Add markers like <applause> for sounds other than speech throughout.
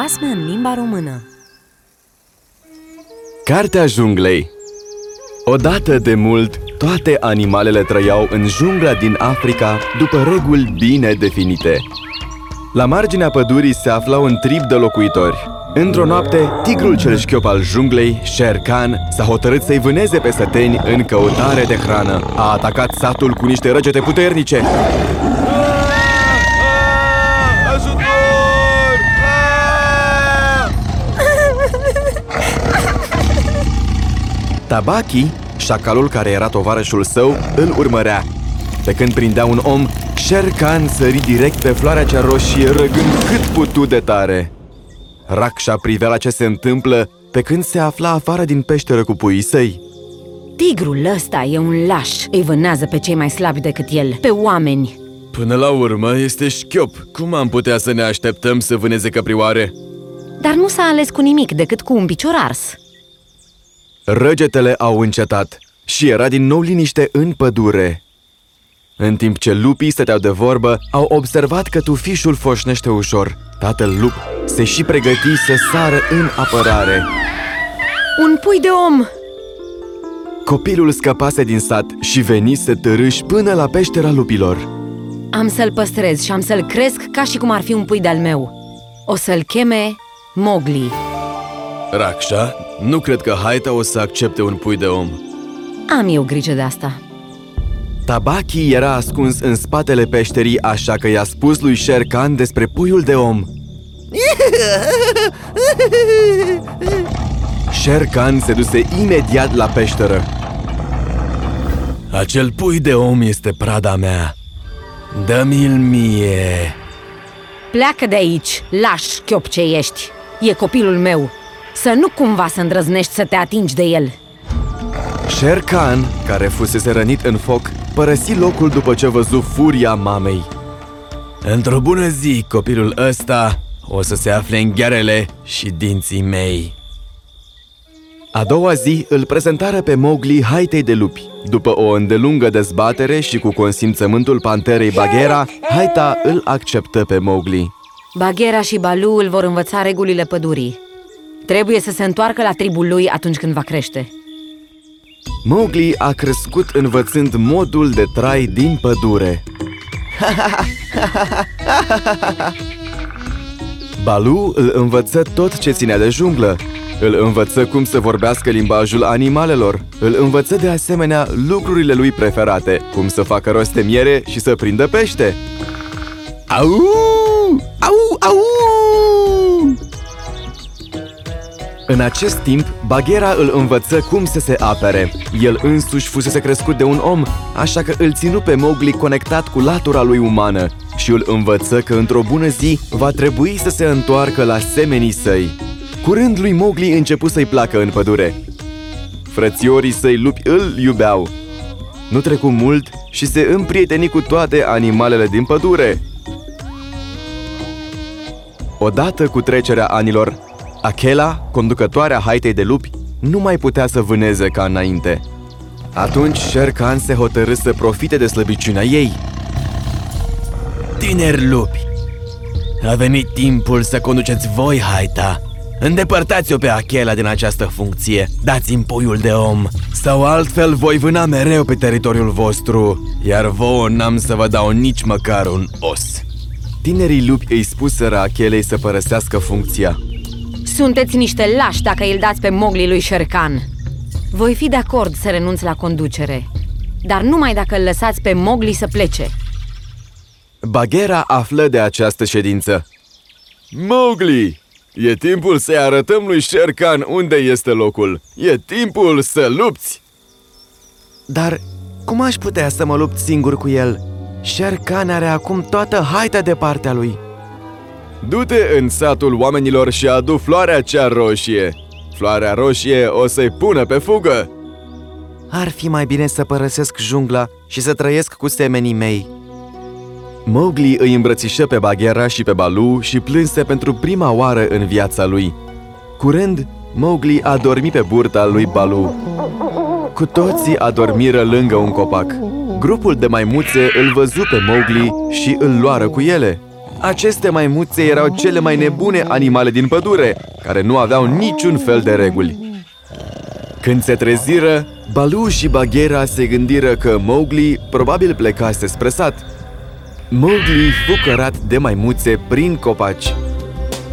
basme în limba română Cartea junglei Odată de mult, toate animalele trăiau în jungla din Africa după reguli bine definite. La marginea pădurii se afla un trib de locuitori. Într-o noapte, tigrul cel șchiop al junglei, Sher Khan, s-a hotărât să-i vâneze pe săteni în căutare de hrană. A atacat satul cu niște răgete puternice. Tabaki, șacalul care era tovarășul său, îl urmărea. Pe când prindea un om, Sher Khan sări direct pe floarea cea roșie, răgând cât putu de tare. Raksha privea la ce se întâmplă pe când se afla afară din peșteră cu puii săi. Tigrul ăsta e un laș Îi vânează pe cei mai slabi decât el, pe oameni Până la urmă, este șchiop. Cum am putea să ne așteptăm să vâneze căprioare? Dar nu s-a ales cu nimic decât cu un picior ars Răgetele au încetat și era din nou liniște în pădure. În timp ce lupii stăteau de vorbă, au observat că tufișul foșnește ușor. Tatăl lup se și pregăti să sară în apărare. Un pui de om! Copilul scăpase din sat și venise târâși până la peștera lupilor. Am să-l păstrez și am să-l cresc ca și cum ar fi un pui de-al meu O să-l cheme Mowgli Raksha, nu cred că Haita o să accepte un pui de om. Am eu grijă de asta Tabaki era ascuns în spatele peșterii, așa că i-a spus lui Sher Khan despre puiul de om. <laughs> Sher Khan se duse imediat la peșteră. Acel pui de om este prada mea. Dă-mi-l mie! Pleacă de aici, lași chiop ce ești E copilul meu Să nu cumva să îndrăznești să te atingi de el Sher Khan, care fusese rănit în foc, părăsi locul după ce văzu furia mamei. Într-o bună zi, copilul ăsta o să se afle în ghearele și dinții mei. A doua zi îl prezentară pe Mowgli haitei de lupi. După o îndelungă dezbatere și cu consimțământul panterei Bagheera, haita îl acceptă pe Mowgli. Baghera și Balu îl vor învăța regulile pădurii Trebuie să se întoarcă la tribul lui atunci când va crește Mowgli a crescut învățând modul de trai din pădure. <laughs> Balu îl învăță tot ce ținea de junglă. Îl învăță cum să vorbească limbajul animalelor. Îl învăță de asemenea lucrurile lui preferate, cum să facă rost de miere și să prindă pește. Au! Au! Au! În acest timp, Baghera îl învăță cum să se apere. El însuși fusese crescut de un om, așa că îl ținu pe Mowgli conectat cu latura lui umană și îl învăță că într-o bună zi va trebui să se întoarcă la semenii săi. Curând lui Mowgli început să-i placă în pădure. Frățiorii săi lupi îl iubeau. Nu trecu mult și se împrieteni cu toate animalele din pădure. Odată cu trecerea anilor, Achela, conducătoarea haitei de lupi, nu mai putea să vâneze ca înainte. Atunci Sher Khan se hotărâ să profite de slăbiciunea ei. Tineri lupi, a venit timpul să conduceți voi haita. Îndepărtați-o pe Achela din această funcție, dați-mi puiul de om, sau altfel voi vâna mereu pe teritoriul vostru, iar vouă n-am să vă dau nici măcar un os. Tinerii lupi îi spuseră Achelei să părăsească funcția, Sunteți niște lași dacă îl dați pe Mowgli lui Sherkan Voi fi de acord să renunț la conducere Dar numai dacă îl lăsați pe Mowgli să plece Baghera află de această ședință Mowgli! E timpul să-i arătăm lui Shere Khan unde este locul E timpul să lupți! Dar cum aș putea să mă lupt singur cu el? Shere Khan are acum toată haita de partea lui Du-te în satul oamenilor și adu floarea cea roșie. Floarea roșie o să-i pună pe fugă. Ar fi mai bine să părăsesc jungla și să trăiesc cu semenii mei. Mowgli îi îmbrățișă pe Baghera și pe Balu și plânse pentru prima oară în viața lui. Curând, Mowgli a dormit pe burta lui Balu Cu toții adormiră lângă un copac. Grupul de maimuțe îl văzu pe Mowgli și îl luară cu ele Aceste maimuțe erau cele mai nebune animale din pădure, care nu aveau niciun fel de reguli. Când se treziră, Balu și Baghera se gândiră că Mowgli probabil plecase spre sat. Mowgli fu cărat de maimuțe prin copaci.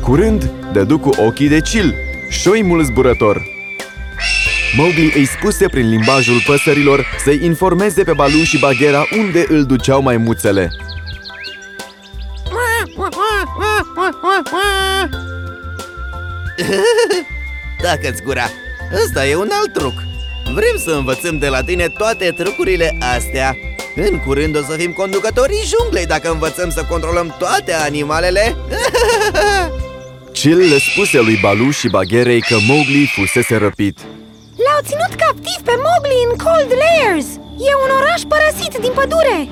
Curând, dădu cu ochii de cil, șoimul zburător. Mowgli îi spuse prin limbajul păsărilor să-i informeze pe Balu și Baghera unde îl duceau maimuțele. <laughs> Dacă-ți gura! Ăsta e un alt truc! Vrem să învățăm de la tine toate trucurile astea! În curând o să fim conducătorii junglei dacă învățăm să controlăm toate animalele! <laughs> Cil le spuse lui Balu și Bagherei că Mowgli fusese răpit. L-au ținut captiv pe Mowgli în Cold Layers! E un oraș părăsit din pădure!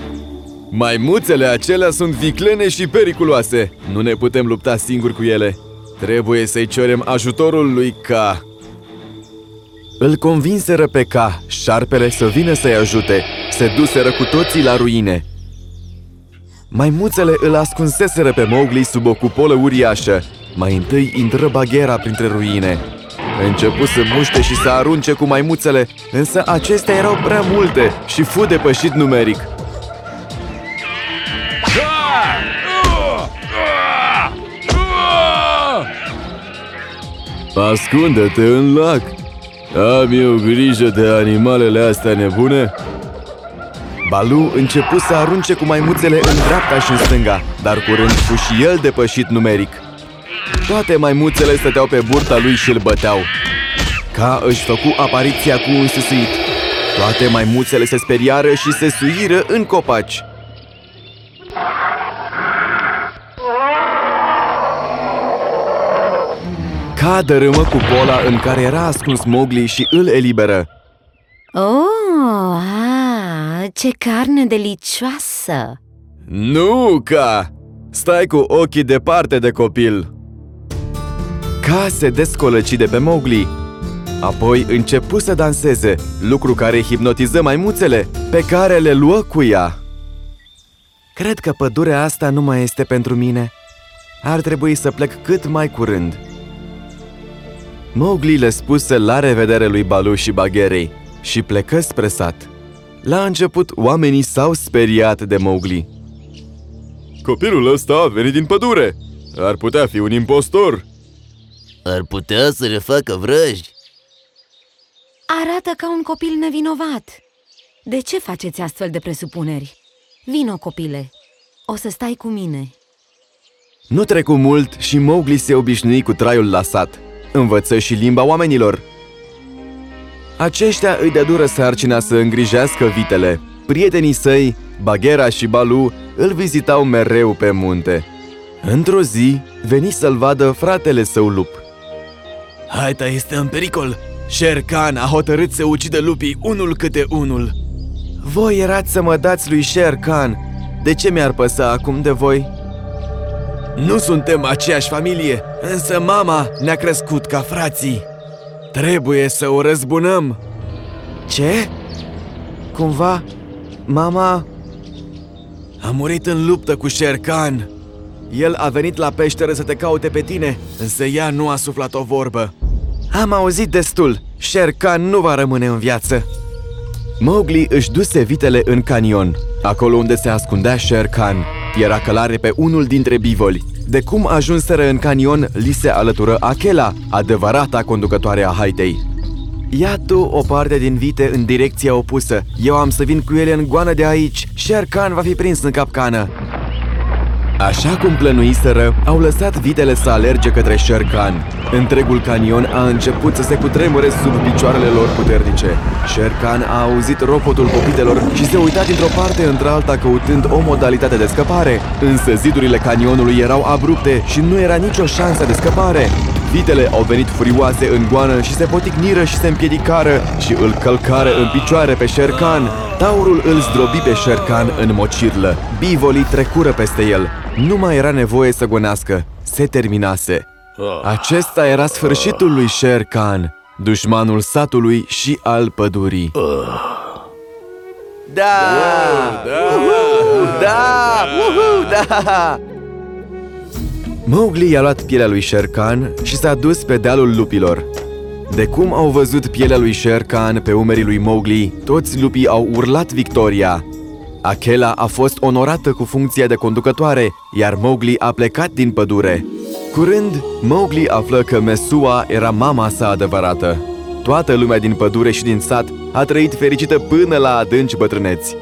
Maimuțele acelea sunt viclene și periculoase. Nu ne putem lupta singuri cu ele. Trebuie să-i cerem ajutorul lui K. Îl convinseră pe K, șarpele, să vină să-i ajute. Se duseră cu toții la ruine. Maimuțele îl ascunseseră pe Mowgli sub o cupolă uriașă. Mai întâi intră Baghera printre ruine. Începu să muște și să arunce cu maimuțele, însă acestea erau prea multe și fu depășit numeric. Ascunde-te în lac! Am eu grijă de animalele astea nebune? Balu începu să arunce cu maimuțele în dreapta și în stânga, dar curând fu și el depășit numeric. Toate maimuțele stăteau pe burta lui și îl băteau. Ca își făcu apariția cu un susuit. Toate maimuțele se speriară și se suiră în copaci. Ca dărâmă cu pola în care era ascuns Mowgli și îl eliberă. Oh, ah, ce carne delicioasă! Nu, Ca! Stai cu ochii departe de copil! Ca se descolăci de pe Mowgli. Apoi începu să danseze, lucru care hipnotiză maimuțele, pe care le luă cu ea. Cred că pădurea asta nu mai este pentru mine. Ar trebui să plec cât mai curând. Mowgli le spuse la revedere lui Balu și Bagherei și plecă spre sat. La început, oamenii s-au speriat de Mowgli. Copilul ăsta a venit din pădure! Ar putea fi un impostor! Ar putea să le facă vrăji! Arată ca un copil nevinovat. De ce faceți astfel de presupuneri? Vino, copile, o să stai cu mine. Nu trecu mult și Mowgli se obișnui cu traiul la sat. Învăță și limba oamenilor. Aceștia îi dură sarcina să îngrijească vitele. Prietenii săi, Baghera și Balu, îl vizitau mereu pe munte. Într-o zi, veni să-l vadă fratele său lup. Haita este în pericol! Sher Khan a hotărât să ucidă lupii unul câte unul. Voi erați să mă dați lui Sher Khan. De ce mi-ar păsa acum de voi? Nu suntem aceeași familie, însă mama ne-a crescut ca frații. Trebuie să o răzbunăm. Ce? Cumva, mama a murit în luptă cu Sher Khan. El a venit la peșteră să te caute pe tine, însă ea nu a suflat o vorbă. Am auzit destul. Sher Khan nu va rămâne în viață. Mowgli își duse vitele în canion, acolo unde se ascundea Sher Khan. Era călare pe unul dintre bivoli. De cum ajunseră în canion, li se alătură Achela, adevărata conducătoare a haitei. Ia tu o parte din vite în direcția opusă. Eu am să vin cu ele în goană de aici. Sher Khan va fi prins în capcană. Așa cum plănuiseră, au lăsat vitele să alerge către Sher Khan. Întregul canion a început să se cutremure sub picioarele lor puternice. Sher Khan a auzit ropotul popitelor și se uita dintr-o parte într-alta căutând o modalitate de scăpare. Însă zidurile canionului erau abrupte și nu era nicio șansă de scăpare. Vitele au venit furioase în goană și se poticniră și se împiedicară și îl călcară în picioare pe Sher Khan. Taurul îl zdrobi pe Sher Khan în mocirlă. Bivolii trecură peste el. Nu mai era nevoie să gonească. Se terminase. Acesta era sfârșitul lui Sher Khan, dușmanul satului și al pădurii. Da! Da! Uhu, da! Uhu, da! Mowgli i-a luat pielea lui Shere Khan și s-a dus pe dealul lupilor. De cum au văzut pielea lui Shere Khan pe umerii lui Mowgli, toți lupii au urlat victoria. Akela a fost onorată cu funcția de conducătoare, iar Mowgli a plecat din pădure. Curând, Mowgli află că Mesua era mama sa adevărată. Toată lumea din pădure și din sat a trăit fericită până la adânci bătrâneți.